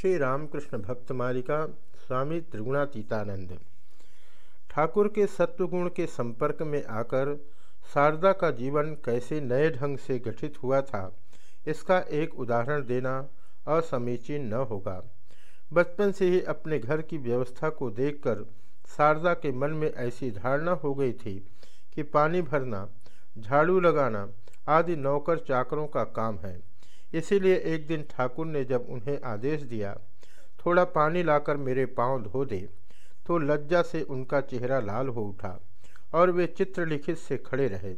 श्री रामकृष्ण भक्त मालिका स्वामी त्रिगुणातीतानंद। ठाकुर के सत्वगुण के संपर्क में आकर शारदा का जीवन कैसे नए ढंग से गठित हुआ था, इसका एक उदाहरण देना असमीचीन न होगा। बचपन से ही अपने घर की व्यवस्था को देखकर शारदा के मन में ऐसी धारणा हो गई थी कि पानी भरना, झाड़ू लगाना आदि नौकर चाकरों का काम है। इसीलिए एक दिन ठाकुर ने जब उन्हें आदेश दिया, थोड़ा पानी लाकर मेरे पाँव धो दे तो लज्जा से उनका चेहरा लाल हो उठा और वे चित्रलिखित से खड़े रहे।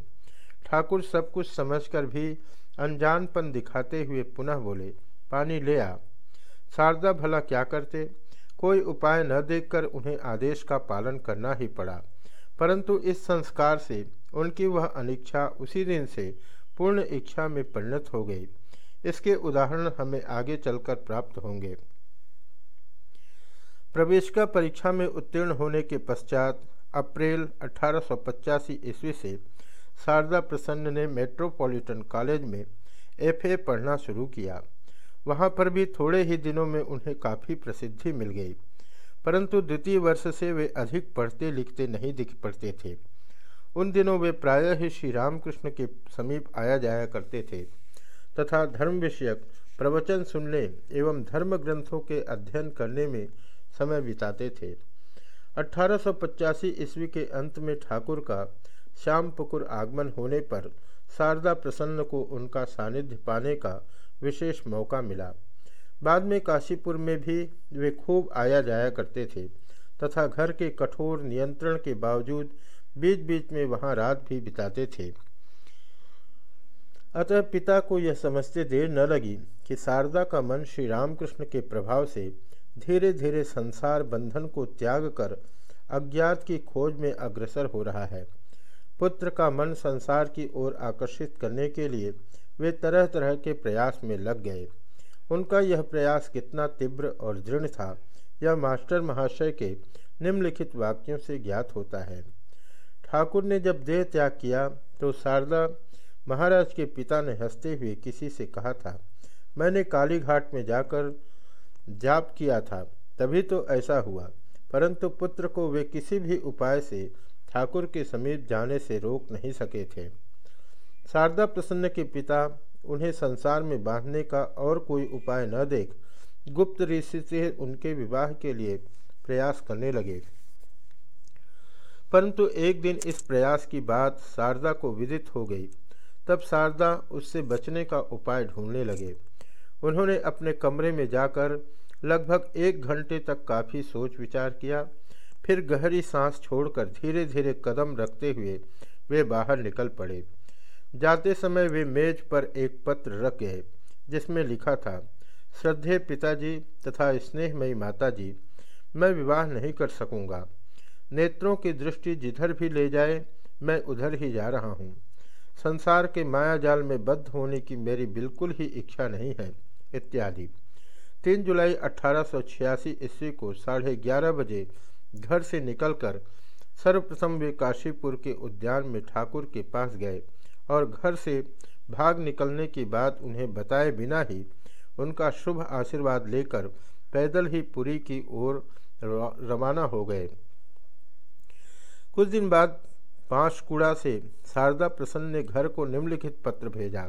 ठाकुर सब कुछ समझकर भी अनजानपन दिखाते हुए पुनः बोले, पानी ले आ। शारदा भला क्या करते? कोई उपाय न देखकर उन्हें आदेश का पालन करना ही पड़ा। परंतु इस संस्कार से उनकी वह अनिच्छा उसी दिन से पूर्ण इच्छा में परिणत हो गई। इसके उदाहरण हमें आगे चलकर प्राप्त होंगे। प्रवेशिका परीक्षा में उत्तीर्ण होने के पश्चात अप्रैल अठारह सौ पचासी ईस्वी से शारदा प्रसन्न ने मेट्रोपॉलिटन कॉलेज में एफए पढ़ना शुरू किया। वहाँ पर भी थोड़े ही दिनों में उन्हें काफ़ी प्रसिद्धि मिल गई, परंतु द्वितीय वर्ष से वे अधिक पढ़ते लिखते नहीं दिख पड़ते थे। उन दिनों वे प्रायः ही श्री रामकृष्ण के समीप आया जाया करते थे। तथा धर्म विषयक प्रवचन सुनने एवं धर्म ग्रंथों के अध्ययन करने में समय बिताते थे। अठारह सौ पचासी ईस्वी के अंत में ठाकुर का श्याम पुकुर आगमन होने पर शारदा प्रसन्न को उनका सानिध्य पाने का विशेष मौका मिला। बाद में काशीपुर में भी वे खूब आया जाया करते थे तथा घर के कठोर नियंत्रण के बावजूद बीच बीच में वहाँ रात भी बिताते थे। अतः पिता को यह समझते देर न लगी कि शारदा का मन श्री रामकृष्ण के प्रभाव से धीरे धीरे संसार बंधन को त्याग कर अज्ञात की खोज में अग्रसर हो रहा है। पुत्र का मन संसार की ओर आकर्षित करने के लिए वे तरह तरह के प्रयास में लग गए। उनका यह प्रयास कितना तीव्र और दृढ़ था, यह मास्टर महाशय के निम्नलिखित वाक्यों से ज्ञात होता है। ठाकुर ने जब देह त्याग किया तो शारदा महाराज के पिता ने हँसते हुए किसी से कहा था, मैंने काली घाट में जाकर जाप किया था, तभी तो ऐसा हुआ। परंतु पुत्र को वे किसी भी उपाय से ठाकुर के समीप जाने से रोक नहीं सके थे। शारदा प्रसन्न के पिता उन्हें संसार में बांधने का और कोई उपाय न देख, गुप्त ऋषि से उनके विवाह के लिए प्रयास करने लगे। परंतु एक दिन इस प्रयास की बात शारदा को विदित हो गई। तब शारदा उससे बचने का उपाय ढूँढने लगे। उन्होंने अपने कमरे में जाकर लगभग एक घंटे तक काफ़ी सोच विचार किया। फिर गहरी सांस छोड़कर धीरे धीरे कदम रखते हुए वे बाहर निकल पड़े। जाते समय वे मेज पर एक पत्र रख गए, जिसमें लिखा था, श्रद्धे पिताजी तथा स्नेहमयी माताजी, मैं विवाह नहीं कर सकूँगा। नेत्रों की दृष्टि जिधर भी ले जाए, मैं उधर ही जा रहा हूँ। संसार के माया जाल में बद्ध होने की मेरी बिल्कुल ही इच्छा नहीं है, इत्यादि। तीन जुलाई अठारह सौ छियासी ईस्वी को साढ़े ग्यारह बजे घर से निकलकर सर्वप्रथम वे काशीपुर के उद्यान में ठाकुर के पास गए और घर से भाग निकलने की बात उन्हें बताए बिना ही उनका शुभ आशीर्वाद लेकर पैदल ही पुरी की ओर रवाना हो गए। कुछ दिन बाद पांचकुड़ा से शारदा प्रसन्न ने घर को निम्नलिखित पत्र भेजा।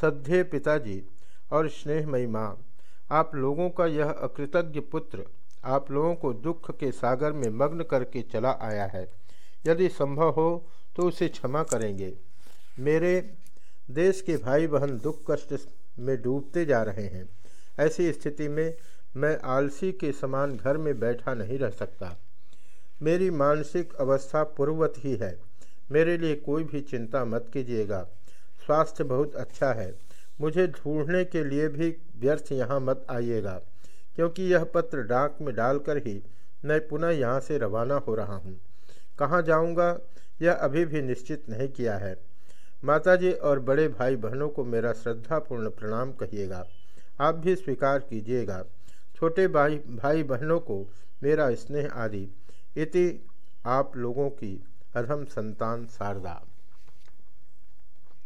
सद्य पिताजी और स्नेहमयी माँ, आप लोगों का यह अकृतज्ञ पुत्र आप लोगों को दुख के सागर में मग्न करके चला आया है। यदि संभव हो तो उसे क्षमा करेंगे। मेरे देश के भाई बहन दुख कष्ट में डूबते जा रहे हैं। ऐसी स्थिति में मैं आलसी के समान घर में बैठा नहीं रह सकता। मेरी मानसिक अवस्था पूर्ववत ही है। मेरे लिए कोई भी चिंता मत कीजिएगा। स्वास्थ्य बहुत अच्छा है। मुझे ढूँढने के लिए भी व्यर्थ यहाँ मत आइएगा, क्योंकि यह पत्र डाक में डालकर ही मैं पुनः यहाँ से रवाना हो रहा हूँ। कहाँ जाऊँगा? यह अभी भी निश्चित नहीं किया है। माताजी और बड़े भाई बहनों को मेरा श्रद्धापूर्ण प्रणाम कहिएगा। आप भी स्वीकार कीजिएगा। छोटे भाई भाई बहनों को मेरा स्नेह आदि इति आप लोगों की अधम संतान शारदा।